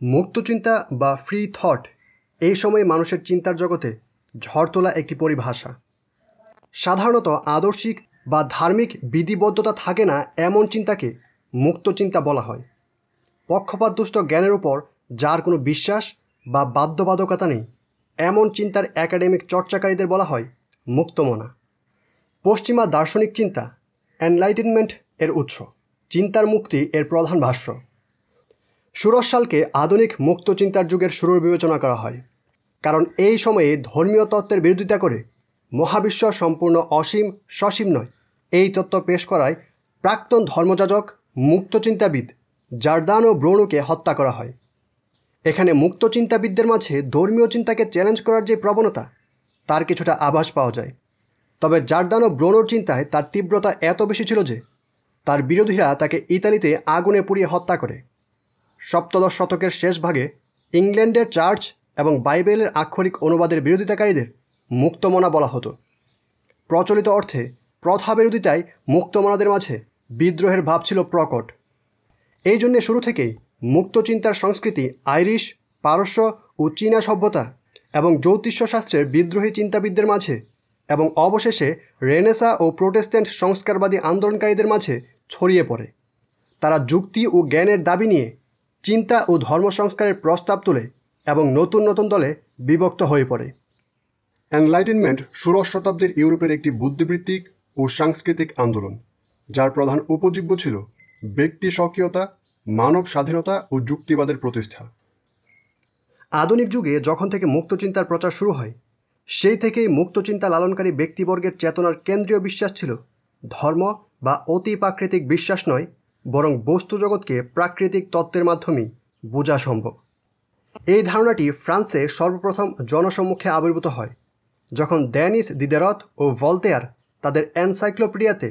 মুক্তচিন্তা বা free thought এই সময়ে মানুষের চিন্তার জগতে ঝড় তোলা একটি পরিভাষা। সাধারণত আদর্শিক বা ধার্মিক বিধিবদ্ধতা থাকে না এমন চিন্তাকে মুক্ত চিন্তা বলা হয়। পক্ষপাতদুষ্ট জ্ঞানের উপর যার কোনো বিশ্বাস বা বাধ্যবাধকতা নেই, এমন চিন্তার একাডেমিক চর্চাকারীদের বলা হয় মুক্তমনা। পশ্চিমা দার্শনিক চিন্তা এনলাইটেনমেন্ট এর উৎস। চিন্তার মুক্তি এর প্রধান ভাষ্য। ষোড়শ সালকে আধুনিক মুক্ত চিন্তার যুগের শুরুর বিবেচনা করা হয়। কারণ এই সময়ে ধর্মীয় তত্ত্বের বিরোধিতা করে মহাবিশ্ব সম্পূর্ণ অসীম সসীম নয়। এই তত্ত্ব পেশ করায় প্রাক্তন ধর্মযাজক মুক্তচিন্তাবিদ জারদান ও ব্রৌণকে হত্যা করা হয়। এখানে মুক্ত চিন্তাবিদদের মাঝে ধর্মীয় চিন্তাকে চ্যালেঞ্জ করার যে প্রবণতা, তার কিছুটা আভাস পাওয়া যায়। তবে জারদান ও ব্রৌণর চিন্তায় তার তীব্রতা এত বেশি ছিল যে, তার বিরোধীরা তাকে ইতালিতে আগুনে পুড়িয়ে হত্যা করে। সপ্তদশ শতকের শেষ ভাগে ইংল্যান্ডের চার্চ এবং বাইবেলের আক্ষরিক অনুবাদের বিরোধিতাকারীদের মুক্তমনা বলা হতো। প্রচলিত অর্থে প্রথা বিরোধিতায় মুক্তমনাদের মাঝে বিদ্রোহের ভাব ছিল প্রকট। এই জন্যে শুরু থেকেই মুক্ত চিন্তার সংস্কৃতি আইরিশ, পারস্য ও চীনা সভ্যতা এবং জ্যোতিষ্য শাস্ত্রের বিদ্রোহী চিন্তাবিদদের মাঝে এবং অবশেষে রেনেসা ও প্রোটেস্ট্যান্ট সংস্কারবাদী আন্দোলনকারীদের মাঝে ছড়িয়ে পড়ে। তারা যুক্তি ও জ্ঞানের দাবি নিয়ে চিন্তা ও ধর্ম সংস্কারের প্রস্তাব তোলে এবং নতুন নতুন দলে বিভক্ত হয়ে পড়ে। এনলাইটেনমেন্ট ষোড়শ শতাব্দীর ইউরোপের একটি বুদ্ধিবৃত্তিক ও সাংস্কৃতিক আন্দোলন, যার প্রধান উপজীব্য ছিল ব্যক্তি স্বকীয়তা, মানব স্বাধীনতা ও যুক্তিবাদের প্রতিষ্ঠা। আধুনিক যুগে যখন থেকে মুক্ত চিন্তার প্রচার শুরু হয়, সেই থেকেই মুক্ত চিন্তা লালনকারী ব্যক্তিবর্গের চেতনার কেন্দ্রীয় বিশ্বাস ছিল ধর্ম বা অতি প্রাকৃতিক বিশ্বাস নয় বরং বস্তু জগৎকে প্রাকৃতিক তত্ত্বের মাধ্যমেই বোঝা সম্ভব। এই ধারণাটি ফ্রান্সে সর্বপ্রথম জনসম্মুখে আবির্ভূত হয়, যখন ড্যানিস দিদেরত ও ভলতেয়ার তাদের এনসাইক্লোপিডিয়াতে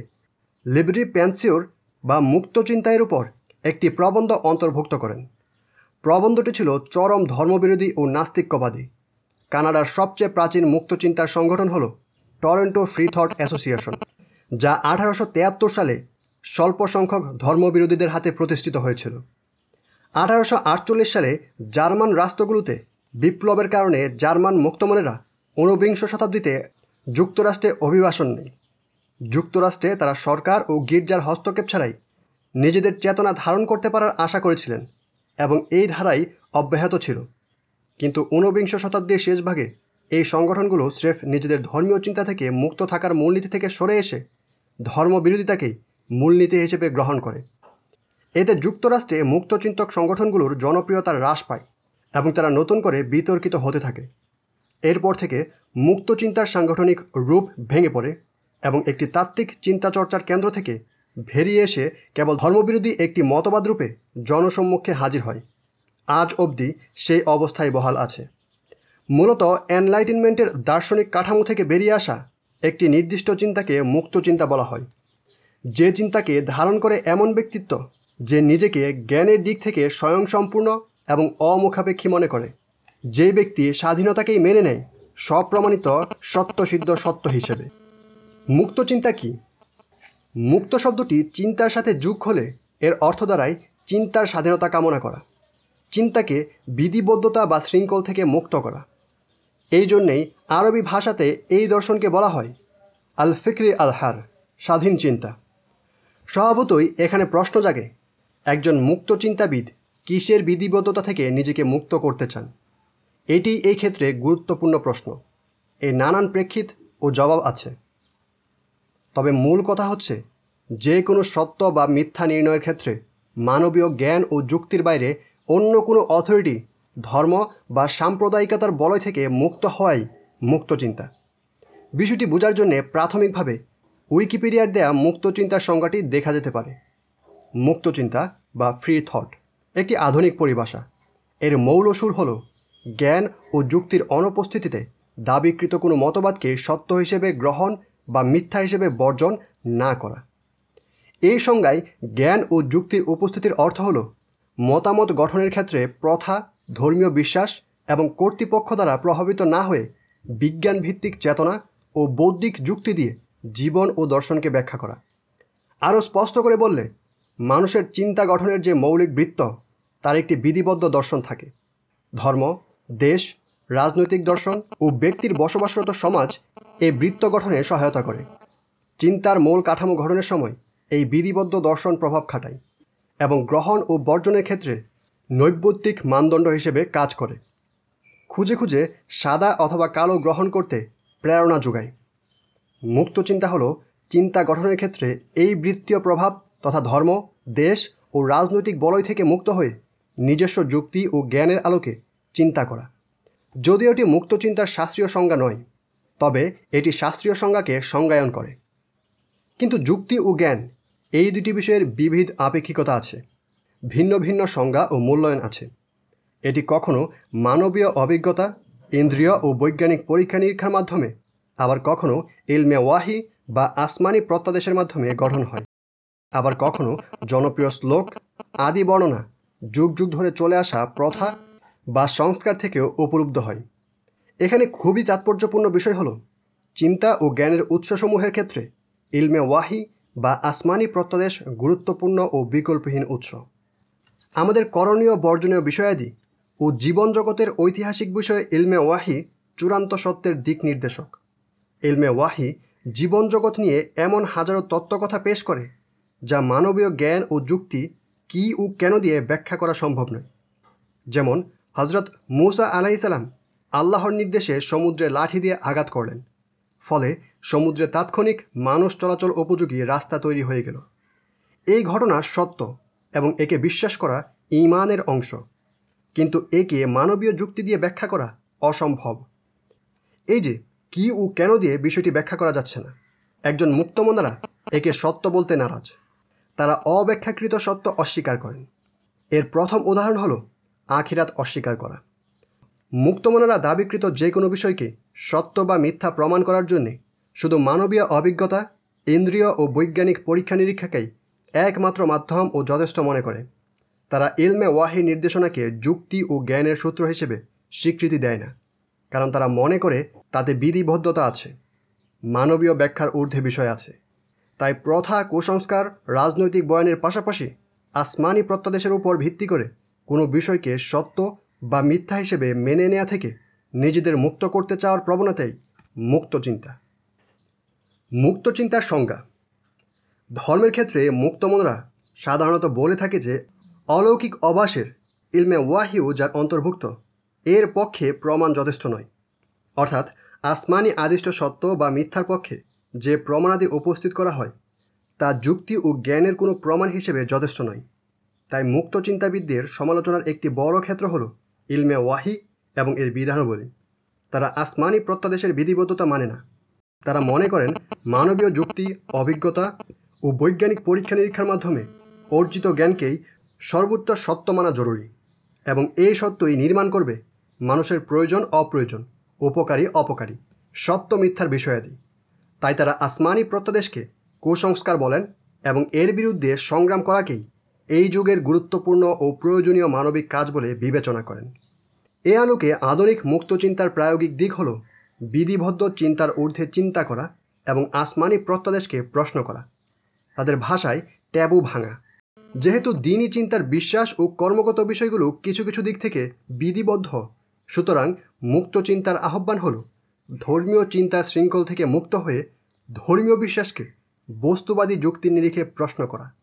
লিবরি প্যান্সিওর বা মুক্ত চিন্তায়ের উপর একটি প্রবন্ধ অন্তর্ভুক্ত করেন। প্রবন্ধটি ছিল চরম ধর্মবিরোধী ও নাস্তিক্যবাদী। কানাডার সবচেয়ে প্রাচীন মুক্তচিন্তার সংগঠন হল টরন্টো ফ্রি থট অ্যাসোসিয়েশন, যা আঠারোশো সালে স্বল্প সংখ্যক ধর্মবিরোধীদের হাতে প্রতিষ্ঠিত হয়েছিল। আঠারোশো আটচল্লিশ সালে জার্মান রাষ্ট্রগুলোতে বিপ্লবের কারণে জার্মান মুক্তমনেরা ঊনবিংশ শতাব্দীতে যুক্তরাষ্ট্রে অভিবাসন নেই যুক্তরাষ্ট্রে তারা সরকার ও গির্জার হস্তক্ষেপ ছাড়াই নিজেদের চেতনা ধারণ করতে পারার আশা করেছিলেন এবং এই ধারাই অব্যাহত ছিল। কিন্তু ঊনবিংশ শতাব্দীর শেষ ভাগে এই সংগঠনগুলো স্রেফ নিজেদের ধর্মীয় চিন্তা থেকে মুক্ত থাকার মূলনীতি থেকে সরে এসে ধর্মবিরোধিতাকেই মূলনীতি হিসেবে গ্রহণ করে। এতে যুক্তরাষ্ট্রে মুক্তচিন্তক সংগঠনগুলোর জনপ্রিয়তা হ্রাস পায় এবং তারা নতুন করে বিতর্কিত হতে থাকে। এরপর থেকে মুক্ত চিন্তার সাংগঠনিক রূপ ভেঙে পড়ে এবং একটি তাত্ত্বিক চিন্তাচর্চার কেন্দ্র থেকে বেরিয়ে এসে কেবল ধর্মবিরোধী একটি মতবাদ রূপে জনসম্মুখে হাজির হয়। আজ অবধি সেই অবস্থায় বহাল আছে। মূলত এনলাইটেনমেন্টের দার্শনিক কাঠামো থেকে বেরিয়ে আসা একটি নির্দিষ্ট চিন্তাকে মুক্ত চিন্তা বলা হয়। যে চিন্তাকে ধারণ করে এমন ব্যক্তিত্ব, যে নিজেকে জ্ঞানের দিক থেকে স্বয়ংসম্পূর্ণ এবং অমুখাপেক্ষী মনে করে। যে ব্যক্তি স্বাধীনতাকেই মেনে নেয়, স্বপ্রমাণিত সত্যসিদ্ধ সত্য হিসেবে। মুক্ত চিন্তা কি? মুক্ত শব্দটি চিন্তার সাথে যুগ হলে এর অর্থ দ্বারাই চিন্তার স্বাধীনতা কামনা করা। চিন্তাকে বিধিবদ্ধতা বা শৃঙ্খল থেকে মুক্ত করা। এই জন্যেই আরবি ভাষাতে এই দর্শনকে বলা হয় আল ফিক্রি আলহার, স্বাধীন চিন্তা। স্বভাবতই এখানে প্রশ্ন জাগে, একজন মুক্ত চিন্তাবিদ কিসের বিধিবদ্ধতা থেকে নিজেকে মুক্ত করতে চান? এটি এই ক্ষেত্রে গুরুত্বপূর্ণ প্রশ্ন। এই নানান প্রেক্ষিত ও জবাব আছে। তবে মূল কথা হচ্ছে, যে কোনো সত্য বা মিথ্যা নির্ণয়ের ক্ষেত্রে মানবীয় জ্ঞান ও যুক্তির বাইরে অন্য কোনো অথরিটি, ধর্ম বা সাম্প্রদায়িকতার বলয় থেকে মুক্ত হওয়াই মুক্ত চিন্তা বিষয়টি বোঝার জন্যে প্রাথমিকভাবে উইকিপিডিয়ার দেয়া মুক্ত চিন্তার সংজ্ঞাটি দেখা যেতে পারে। মুক্ত চিন্তা বা ফ্রি থট একটি আধুনিক পরিভাষা। এর মৌল সুর হল জ্ঞান ও যুক্তির অনুপস্থিতিতে দাবিকৃত কোনো মতবাদকে সত্য হিসেবে গ্রহণ বা মিথ্যা হিসেবে বর্জন না করা। এই সংজ্ঞায় জ্ঞান ও যুক্তির উপস্থিতির অর্থ হল মতামত গঠনের ক্ষেত্রে প্রথা, ধর্মীয় বিশ্বাস এবং কর্তৃপক্ষ দ্বারা প্রভাবিত না হয়ে বিজ্ঞান ভিত্তিক চেতনা ও বৌদ্ধিক যুক্তি দিয়ে জীবন ও দর্শনকে ব্যাখ্যা করা। আরও স্পষ্ট করে বললে, মানুষের চিন্তা গঠনের যে মৌলিক বৃত্ত, তার একটি বিধিবদ্ধ দর্শন থাকে। ধর্ম, দেশ, রাজনৈতিক দর্শন ও ব্যক্তির বসবাসরত সমাজ এই বৃত্ত গঠনে সহায়তা করে। চিন্তার মূল কাঠামো গঠনের সময় এই বিধিবদ্ধ দর্শন প্রভাব খাটায় এবং গ্রহণ ও বর্জনের ক্ষেত্রে নৈবত্তিক মানদণ্ড হিসেবে কাজ করে। খুঁজে খুঁজে সাদা অথবা কালো গ্রহণ করতে প্রেরণা যোগায়। মুক্ত চিন্তা হলো চিন্তা গঠনের ক্ষেত্রে এই বৃত্তীয় প্রভাব তথা ধর্ম, দেশ ও রাজনৈতিক বলয় থেকে মুক্ত হয়ে নিজস্ব যুক্তি ও জ্ঞানের আলোকে চিন্তা করা। যদিও এটি মুক্ত চিন্তার শাস্ত্রীয় সংজ্ঞা নয়, তবে এটি শাস্ত্রীয় সংজ্ঞাকে সংজ্ঞায়ন করে। কিন্তু যুক্তি ও জ্ঞান, এই দুটি বিষয়ের বিবিধ আপেক্ষিকতা আছে, ভিন্ন ভিন্ন সংজ্ঞা ও মূল্যায়ন আছে। এটি কখনো মানবীয় অভিজ্ঞতা, ইন্দ্রিয় ও বৈজ্ঞানিক পরীক্ষা নিরীক্ষার মাধ্যমে আবার কখনো ইলমে ওয়াহি বা আসমানি প্রত্যাদেশের মাধ্যমে গঠন হয়। আবার কখনো জনপ্রিয় শ্লোক, আদি বর্ণনা, যুগ যুগ ধরে চলে আসা প্রথা বা সংস্কার থেকেও উপলব্ধ হয়। এখানে খুবই তাৎপর্যপূর্ণ বিষয় হল, চিন্তা ও জ্ঞানের উৎসসমূহের ক্ষেত্রে ইলমে ওয়াহি বা আসমানি প্রত্যাদেশ গুরুত্বপূর্ণ ও বিকল্পহীন উৎস। আমাদের করণীয় বর্জনীয় বিষয়াদি ও জীবন জগতের ঐতিহাসিক বিষয়ে ইলমে ওয়াহি চূড়ান্ত সত্যের দিক নির্দেশক। ইলমে ওয়াহি জীবন জগৎ নিয়ে এমন হাজারো তত্ত্বকথা পেশ করে, যা মানবীয় জ্ঞান ও যুক্তি কী ও কেন দিয়ে ব্যাখ্যা করা সম্ভব নয়। যেমন হজরত মুসা আলাইসালাম আল্লাহর নির্দেশে সমুদ্রে লাঠি দিয়ে আঘাত করলেন, ফলে সমুদ্রে তাৎক্ষণিক মানুষ চলাচল উপযোগী রাস্তা তৈরি হয়ে গেল। এই ঘটনা সত্য এবং একে বিশ্বাস করা ইমানের অংশ, কিন্তু একে মানবীয় যুক্তি দিয়ে ব্যাখ্যা করা অসম্ভব। এই যে কি ও কেন দিয়ে বিষয়টি ব্যাখ্যা করা যাচ্ছে না? একজন মুক্তমনারা একে সত্য বলতে নারাজ। তারা অব্যাখ্যাকৃত সত্য অস্বীকার করেন। এর প্রথম উদাহরণ হলো আখিরাত অস্বীকার করা। মুক্তমনারা দাবিকৃত যে কোনো বিষয়কে সত্য বা মিথ্যা প্রমাণ করার জন্যে শুধু মানবীয় অভিজ্ঞতা, ইন্দ্রিয় ও বৈজ্ঞানিক পরীক্ষা নিরীক্ষাকেই একমাত্র মাধ্যম ও যথেষ্ট মনে করে। তারা ইলমে ওয়াহি নির্দেশনাকে যুক্তি ও জ্ঞানের সূত্র হিসেবে স্বীকৃতি দেয় না। কারণ তারা মনে করে তাতে বিধিবদ্ধতা আছে, মানবীয় ব্যাখ্যার ঊর্ধ্বে বিষয় আছে। তাই প্রথা, কুসংস্কার, রাজনৈতিক বয়ানের পাশাপাশি আসমানি প্রত্যাদেশের উপর ভিত্তি করে কোনো বিষয়কে সত্য বা মিথ্যা হিসেবে মেনে নেওয়া থেকে নিজেদের মুক্ত করতে চাওয়ার প্রবণতাই মুক্ত চিন্তা। মুক্ত চিন্তার সংজ্ঞা। ধর্মের ক্ষেত্রে মুক্তমনরা সাধারণত বলে থাকে যে অলৌকিক অবাসের ইলমে ওয়াহিউ যার অন্তর্ভুক্ত এর পক্ষে প্রমাণ যথেষ্ট নয়। অর্থাৎ, আসমানি আদিষ্ট সত্য বা মিথ্যার পক্ষে যে প্রমাণাদি উপস্থিত করা হয়, তা যুক্তি ও জ্ঞানের কোনো প্রমাণ হিসেবে যথেষ্ট নয়। তাই মুক্ত চিন্তাবিদদের সমালোচনার একটি বড় ক্ষেত্র হল ইলমে ওয়াহি এবং এর বিধানাবলী। তারা আসমানি প্রত্যাদেশের বিধিবদ্ধতা মানে না। তারা মনে করেন মানবীয় যুক্তি, অভিজ্ঞতা ও বৈজ্ঞানিক পরীক্ষা নিরীক্ষার মাধ্যমে অর্জিত জ্ঞানকেই সর্বোচ্চ সত্য মানা জরুরি এবং এই সত্যই নির্মাণ করবে মানুষের প্রয়োজন অপ্রয়োজন, উপকারী অপকারী, সত্য মিথ্যার বিষয়াদি। তাই তারা আসমানি প্রত্যাদেশকে কুসংস্কার বলেন এবং এর বিরুদ্ধে সংগ্রাম করাকেই এই যুগের গুরুত্বপূর্ণ ও প্রয়োজনীয় মানবিক কাজ বলে বিবেচনা করেন। এ আলোকে আধুনিক মুক্ত চিন্তার প্রায়োগিক দিক হল বিধিবদ্ধ চিন্তার ঊর্ধ্বে চিন্তা করা এবং আসমানি প্রত্যাদেশকে প্রশ্ন করা। তাদের ভাষায় ট্যাবু ভাঙা। যেহেতু দিনই চিন্তার বিশ্বাস ও কর্মগত বিষয়গুলো কিছু কিছু দিক থেকে বিধিবদ্ধ সুতরাং মুক্ত চিন্তার আহ্বান হল, ধর্মীয় চিন্তার শৃঙ্খল থেকে মুক্ত হয়ে ধর্মীয় বিশ্বাসকে বস্তুবাদী যুক্তির নিরিখে প্রশ্ন করা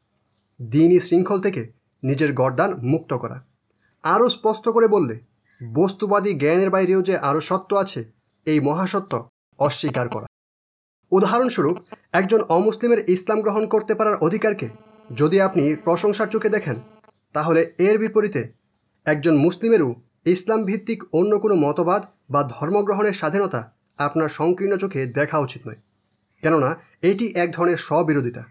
দিনই শৃঙ্খল থেকে নিজের গরদান মুক্ত করা। আরও স্পষ্ট করে বললে, বস্তুবাদী জ্ঞানের বাইরেও যে আরও সত্য আছে, এই মহাসত্য অস্বীকার করা। উদাহরণস্বরূপ, একজন অমুসলিমের ইসলাম গ্রহণ করতে পারার অধিকারকে যদি আপনি প্রশংসার চোখে দেখেন, তাহলে এর বিপরীতে একজন মুসলিমেরও ইসলাম ভিত্তিক অন্য কোনো মতবাদ বা ধর্মগ্রহণের স্বাধীনতা আপনার সংকীর্ণ চোখে দেখা উচিত নয়। কেননা, এটি এক ধরনের স্ববিরোধিতা।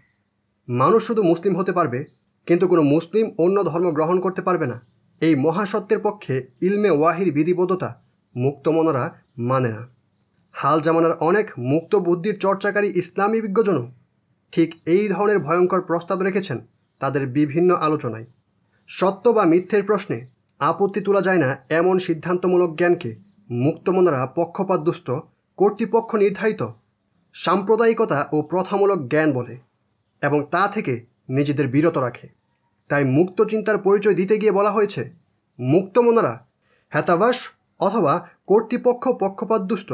মানুষ শুধু মুসলিম হতে পারবে, কিন্তু কোনো মুসলিম অন্য ধর্ম গ্রহণ করতে পারবে না। এই মহাসত্যের পক্ষে ইলমে ওয়াহির বিধিবদ্ধতা মুক্তমনরা মানে না। হাল জামানার অনেক মুক্ত বুদ্ধির চর্চাকারী ইসলামী বিজ্ঞজনও ঠিক এই ধরনের ভয়ঙ্কর প্রস্তাব রেখেছেন তাদের বিভিন্ন আলোচনায়। সত্য বা মিথ্যের প্রশ্নে আপত্তি তোলা যায় না এমন সিদ্ধান্তমূলক জ্ঞানকে। মুক্তমনরা পক্ষপাতদুষ্ট, কর্তৃপক্ষ নির্ধারিত, সাম্প্রদায়িকতা ও প্রথামূলক জ্ঞান বলে এবং তা থেকে নিজেদের বিরত রাখে। তাই মুক্ত চিন্তার পরিচয় দিতে গিয়ে বলা হয়েছে, মুক্তমনারা হেতাবাস অথবা কর্তৃপক্ষ পক্ষপাতদুষ্ট,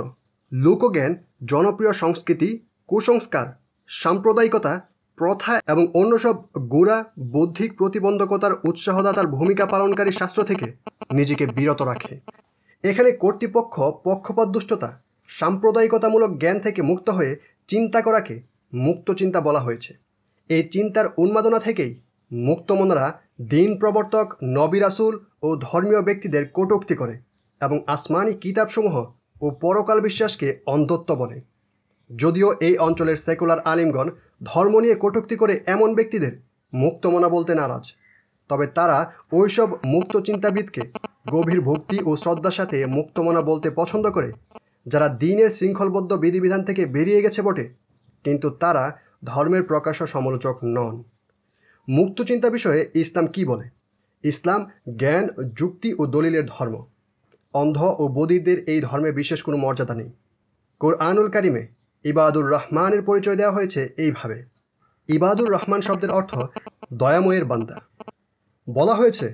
লোকজ্ঞান, জনপ্রিয় সংস্কৃতি, কুসংস্কার, সাম্প্রদায়িকতা প্রথা এবং অন্য সব গোড়া বৌদ্ধিক প্রতিবন্ধকতার উৎসাহদাতার ভূমিকা পালনকারী শাস্ত্র থেকে নিজেকে বিরত রাখে। এখানে কর্তৃপক্ষ পক্ষপাতদুষ্টতা, সাম্প্রদায়িকতামূলক জ্ঞান থেকে মুক্ত হয়ে চিন্তা করাকে মুক্ত চিন্তা বলা হয়েছে। এই চিন্তার উন্মাদনা থেকেই মুক্তমনারা দিন প্রবর্তক নবী রাসূল ও ধর্মীয় ব্যক্তিদের কটূক্তি করে এবং আসমানি কিতাবসমূহ ও পরকাল বিশ্বাসকে অন্ধত্ব বলে। যদিও এই অঞ্চলের সেকুলার আলিমগণ ধর্ম নিয়ে কটূক্তি করে এমন ব্যক্তিদের মুক্তমনা বলতে নারাজ। তবে তারা ওইসব মুক্ত চিন্তাবিদকে গভীর ভক্তি ও শ্রদ্ধার সাথে মুক্তমনা বলতে পছন্দ করে, যারা দিনের শৃঙ্খলবদ্ধ বিধিবিধান থেকে বেরিয়ে গেছে বটে, কিন্তু তারা ধর্মের প্রকাশ্য সমালোচক নন। মুক্ত চিন্তা বিষয়ে ইসলাম কি বলে? ইসলাম জ্ঞান, যুক্তি ও দলিলের ধর্ম। অন্ধ ও বদিরদের এই ধর্মে বিশেষ কোনো মর্যাদা নেই। কোরআনুল কারিমে ইবাদুর রহমানের পরিচয় দেওয়া হয়েছে এইভাবে। ইবাদুর রহমান শব্দের অর্থ দয়াময়ের বান্দা। বলা হয়েছে,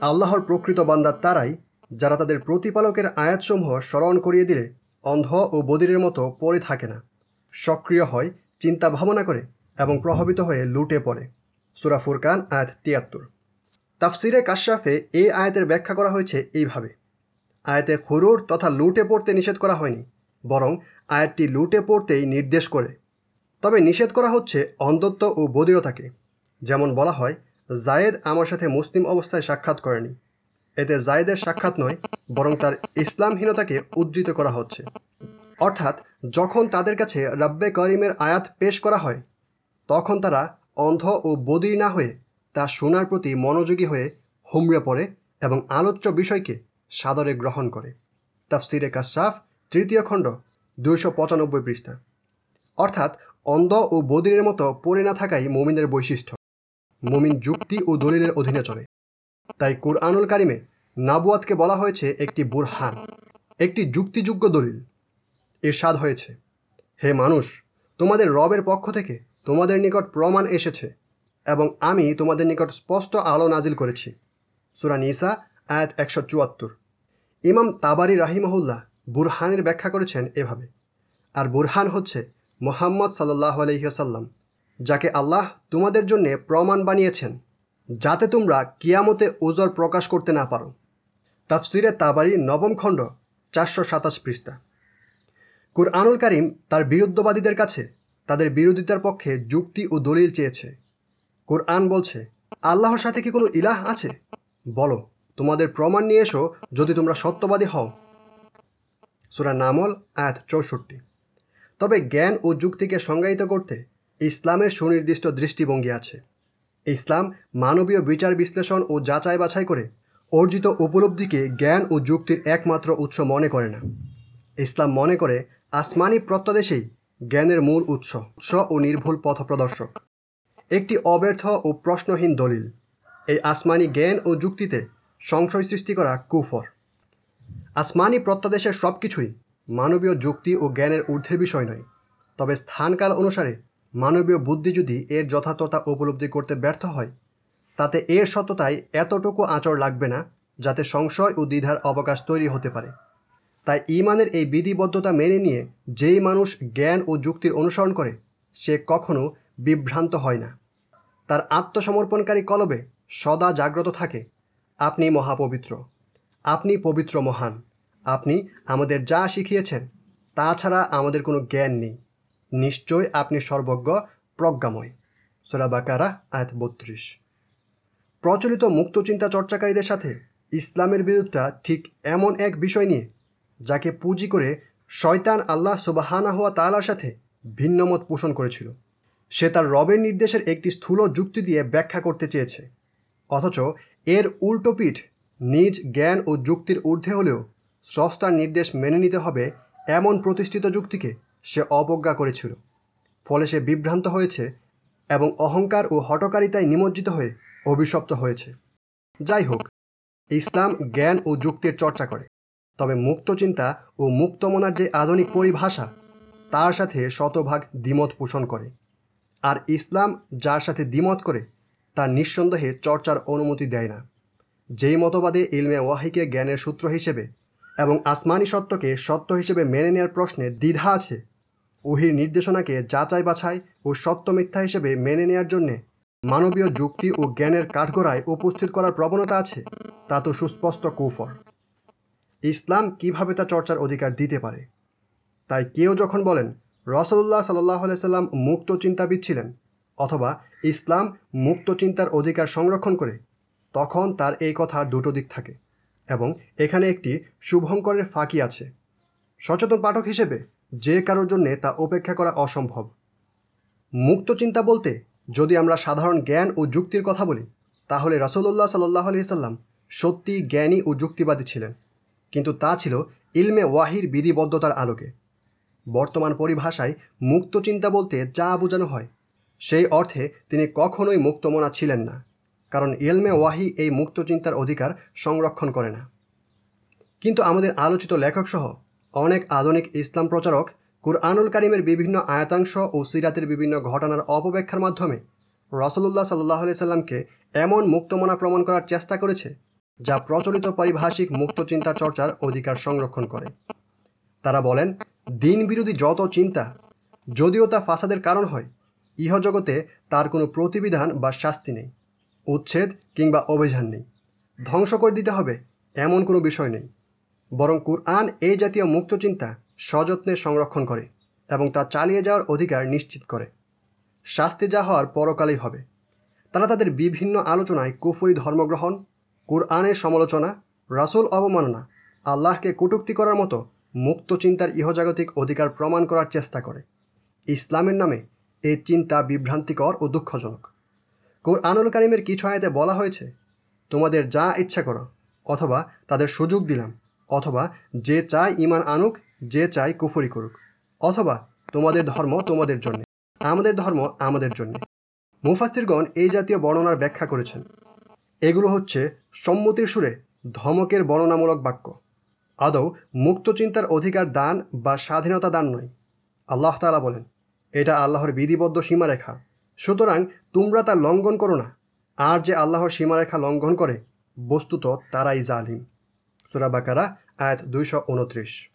আল্লাহর প্রকৃত বান্দা তারাই, যারা তাদের প্রতিপালকের আয়াতসমূহ স্মরণ করিয়ে দিলে অন্ধ ও বদিরের মতো পড়ে থাকে না, সক্রিয় হয় চিন্তা ভাবনা করে এবং প্রভাবিত হয়ে লুটে পড়ে। সুরা ফুরকান, আয়াত তিয়াত্তর। তাফসিরে কাশাফে এই আয়াতের ব্যাখ্যা করা হয়েছে এইভাবে, আয়াতে খুরুর তথা লুটে পড়তে নিষেধ করা হয়নি। বরং আয়াতটি লুটে পড়তেই নির্দেশ করে। তবে নিষেধ করা হচ্ছে অন্ধত্ব ও বধিরতাকে যেমন বলা হয়, জায়েদ আমার সাথে মুসলিম অবস্থায় সাক্ষাৎ করেনি। এতে জায়েদের সাক্ষাৎ নয়, বরং তার ইসলামহীনতাকে উদ্ধৃত করা হচ্ছে। অর্থাৎ, যখন তাদের কাছে রব্বে করিমের আয়াত পেশ করা হয়, তখন তারা অন্ধ ও বদির না হয়ে তা শোনার প্রতি মনোযোগী হয়ে হুমড়ে পড়ে এবং আলোচ্য বিষয়কে সাদরে গ্রহণ করে। তাফসিরে কাশাফ তৃতীয় খণ্ড, দুইশো পঁচানব্বই পৃষ্ঠা। অর্থাৎ অন্ধ ও বদিরের মতো পড়ে না থাকাই মুমিনের বৈশিষ্ট্য। মুমিন যুক্তি ও দলিলের অধীনে চলে। তাই কুরআনুল কারিমে নাবুয়াতকে বলা হয়েছে একটি বুরহান, একটি যুক্তিযোগ্য দলিল। ইরশাদ হয়েছে, হে মানুষ, তোমাদের রবের পক্ষ থেকে তোমাদের নিকট প্রমাণ এসেছে এবং আমি তোমাদের নিকট স্পষ্ট আলো নাজিল করেছি। সুরা নিসা, আয়াত একশো চুয়াত্তর। ইমাম তাবারি রাহিমহুল্লাহ বুরহানের ব্যাখ্যা করেছেন এভাবে। আর বুরহান হচ্ছে মোহাম্মদ সাল্লাহ আলহিহাসাল্লাম যাকে আল্লাহ তোমাদের জন্যে প্রমাণ বানিয়েছেন, যাতে তোমরা কিয়ামতে ওজর প্রকাশ করতে না পারো। তাফসিরে তাবারি নবম খণ্ড, চারশো সাতাশ পৃষ্ঠা। কুরআনুল করিম তার বিরুদ্ধবাদীদের কাছে তাদের বিরোধিতার পক্ষে যুক্তি ও দলিল চেয়েছে। কোরআন বলছে, আল্লাহর সাথে কি কোনো ইলাহ আছে? বলো, তোমাদের প্রমাণ নিয়ে এসো যদি তোমরা সত্যবাদী হও। সুরা নামল, আয়াত চৌষট্টি। তবে জ্ঞান ও যুক্তিকে সংজ্ঞায়িত করতে ইসলামের সুনির্দিষ্ট দৃষ্টিভঙ্গি আছে। ইসলাম মানবীয় বিচার বিশ্লেষণ ও যাচাই বাছাই করে অর্জিত উপলব্ধিকে জ্ঞান ও যুক্তির একমাত্র উৎস মনে করে না। ইসলাম মনে করে আসমানি প্রত্যাদেশেই জ্ঞানের মূল উৎস উৎস ও নির্ভুল পথপ্রদর্শক একটি অব্যর্থ ও প্রশ্নহীন দলিল, এই আসমানি জ্ঞান ও যুক্তিতে সংশয় সৃষ্টি করা কুফর। আসমানি প্রত্যাদেশের সব কিছুই মানবীয় যুক্তি ও জ্ঞানের ঊর্ধ্বের বিষয় নয়। তবে স্থানকাল অনুসারে মানবীয় বুদ্ধি যদি এর যথার্থতা উপলব্ধি করতে ব্যর্থ হয়, তাতে এর সত্যতায় এতটুকু আঁচড় লাগবে না যাতে সংশয় ও দ্বিধার অবকাশ তৈরি হতে পারে। তাই ইমানের এই বিধিবদ্ধতা মেনে নিয়ে যেই মানুষ জ্ঞান ও যুক্তির অনুসরণ করে, সে কখনো বিভ্রান্ত হয় না। তার আত্মসমর্পণকারী কলবে সদা জাগ্রত থাকে, আপনি মহাপবিত্র, আপনি পবিত্র মহান। আপনি আমাদের যা শিখিয়েছেন তাছাড়া আমাদের কোনো জ্ঞান নেই। নিশ্চয় আপনি সর্বজ্ঞ, প্রজ্ঞাময়। সোরাবাকারা আয়াত বত্রিশ। প্রচলিত মুক্ত চিন্তা চর্চাকারীদের সাথে ইসলামের বিরুদ্ধা ঠিক এমন এক বিষয় নিয়ে, যাকে পুঁজি করে শয়তান আল্লাহ সুবাহানা হওয়া তালার সাথে ভিন্নমত পোষণ করেছিল। সে তার রবের নির্দেশের একটি স্থূল যুক্তি দিয়ে ব্যাখ্যা করতে চেয়েছে। অথচ এর উল্টোপিঠ নিজ জ্ঞান ও যুক্তির ঊর্ধ্বে হলেও স্রষ্টার নির্দেশ মেনে নিতে হবে এমন প্রতিষ্ঠিত যুক্তিকে সে অবজ্ঞা করেছিল। ফলে সে বিভ্রান্ত হয়েছে এবং অহংকার ও হটকারিতায় নিমজ্জিত হয়ে অভিশপ্ত হয়েছে। যাই হোক, ইসলাম জ্ঞান ও যুক্তির চর্চা করে। তবে মুক্ত চিন্তা ও মুক্তমনার যে আধুনিক পরিভাষা, তার সাথে শতভাগ দ্বিমত পোষণ করে। আর ইসলাম যার সাথে দ্বিমত করে তা নিঃসন্দেহে চর্চার অনুমতি দেয় না। যেই মতবাদে ইলমে ওয়াহিকে জ্ঞানের সূত্র হিসেবে এবং আসমানি সত্যকে সত্য হিসেবে মেনে নেওয়ার প্রশ্নে দ্বিধা আছে। ওহির নির্দেশনাকে যাচাই বাছাই ও সত্য মিথ্যা হিসেবে মেনে নেওয়ার জন্যে মানবীয় যুক্তি ও জ্ঞানের কাঠগড়ায় উপস্থিত করার প্রবণতা আছে, তা তো সুস্পষ্ট কৌফর। ইসলাম কীভাবে তা চর্চার অধিকার দিতে পারে? তাই কেউ যখন বলেন রসদুল্লাহ সাল্লাহ সাল্লাম মুক্ত চিন্তাবিদ ছিলেন অথবা ইসলাম মুক্ত চিন্তার অধিকার সংরক্ষণ করে, তখন তার এই কথার দুটো দিক থাকে। এবং এখানে একটি শুভঙ্করের ফাঁকি আছে। সচেতন পাঠক হিসেবে যে কারোর জন্যে তা উপেক্ষা করা অসম্ভব। মুক্ত চিন্তা বলতে যদি আমরা সাধারণ জ্ঞান ও যুক্তির কথা বলি, তাহলে রসল্লাহ সাল্লাহ সাল্লাম সত্যি জ্ঞানী ও যুক্তিবাদী ছিলেন। কিন্তু তা ছিল ইলমে ওয়াহির বিধিবদ্ধতার আলোকে। বর্তমান পরিভাষায় মুক্ত চিন্তা বলতে যা বোঝানো হয়, সেই অর্থে তিনি কখনোই মুক্তমনা ছিলেন না। কারণ ইলমে ওয়াহি এই মুক্ত চিন্তার অধিকার সংরক্ষণ করে না। কিন্তু আমাদের আলোচিত লেখকসহ অনেক আধুনিক ইসলাম প্রচারক কুরআনুল কারিমের বিভিন্ন আয়াতাংশ ও সিরাতের বিভিন্ন ঘটনার অপব্যাখ্যার মাধ্যমে রসলুল্লাহ সাল্লাহ সাল্লামকে এমন মুক্তমনা প্রমাণ করার চেষ্টা করেছে যা প্রচলিত পারিভাষিক মুক্ত চিন্তা চর্চার অধিকার সংরক্ষণ করে। তারা বলেন দিন বিরোধী যত চিন্তা, যদিও তা ফাসাদের কারণ হয়, ইহজগতে তার কোনো প্রতিবিধান বা শাস্তি নেই। উচ্ছেদ কিংবা অভিযান নেই। ধ্বংস করে দিতে হবে এমন কোনো বিষয় নেই। বরং কুরআন এই জাতীয় মুক্ত চিন্তা সযত্নে সংরক্ষণ করে এবং তা চালিয়ে যাওয়ার অধিকার নিশ্চিত করে। শাস্তি যা হওয়ার পরকালেই হবে। তারা তাদের বিভিন্ন আলোচনায় কুফরি ধর্মগ্রহণ কুরআনের সমালোচনা, রাসূল অবমাননা, আল্লাহকে কটূক্তি করার মতো মুক্ত চিন্তার ইহজাগতিক অধিকার প্রমাণ করার চেষ্টা করে। ইসলামের নামে এই চিন্তা বিভ্রান্তিকর ও দুঃখজনক। কোরআনুল কারিমের কিছু আয়াতে বলা হয়েছে, তোমাদের যা ইচ্ছা করো, অথবা তাদের সুযোগ দিলাম, অথবা যে চায় ইমান আনুক, যে চায় কুফরি করুক, অথবা তোমাদের ধর্ম তোমাদের জন্য, আমাদের ধর্ম আমাদের জন্য। মুফাসিরগণ এই জাতীয় বর্ণনার ব্যাখ্যা করেছেন। এগুলো হচ্ছে সম্মতির সুরে ধমকের বর্ণনামূলক বাক্য। আদৌ মুক্ত চিন্তার অধিকার দান বা স্বাধীনতা দান নয়। আল্লাহ তাআলা বলেন, এটা আল্লাহর বিধিবদ্ধ সীমারেখা। সুতরাং তোমরা তা লঙ্ঘন করো না। আর যে আল্লাহর সীমারেখা লঙ্ঘন করে, বস্তুত তারাই জালিম। সুরা বাকারা, আয়াত দুইশো উনত্রিশ।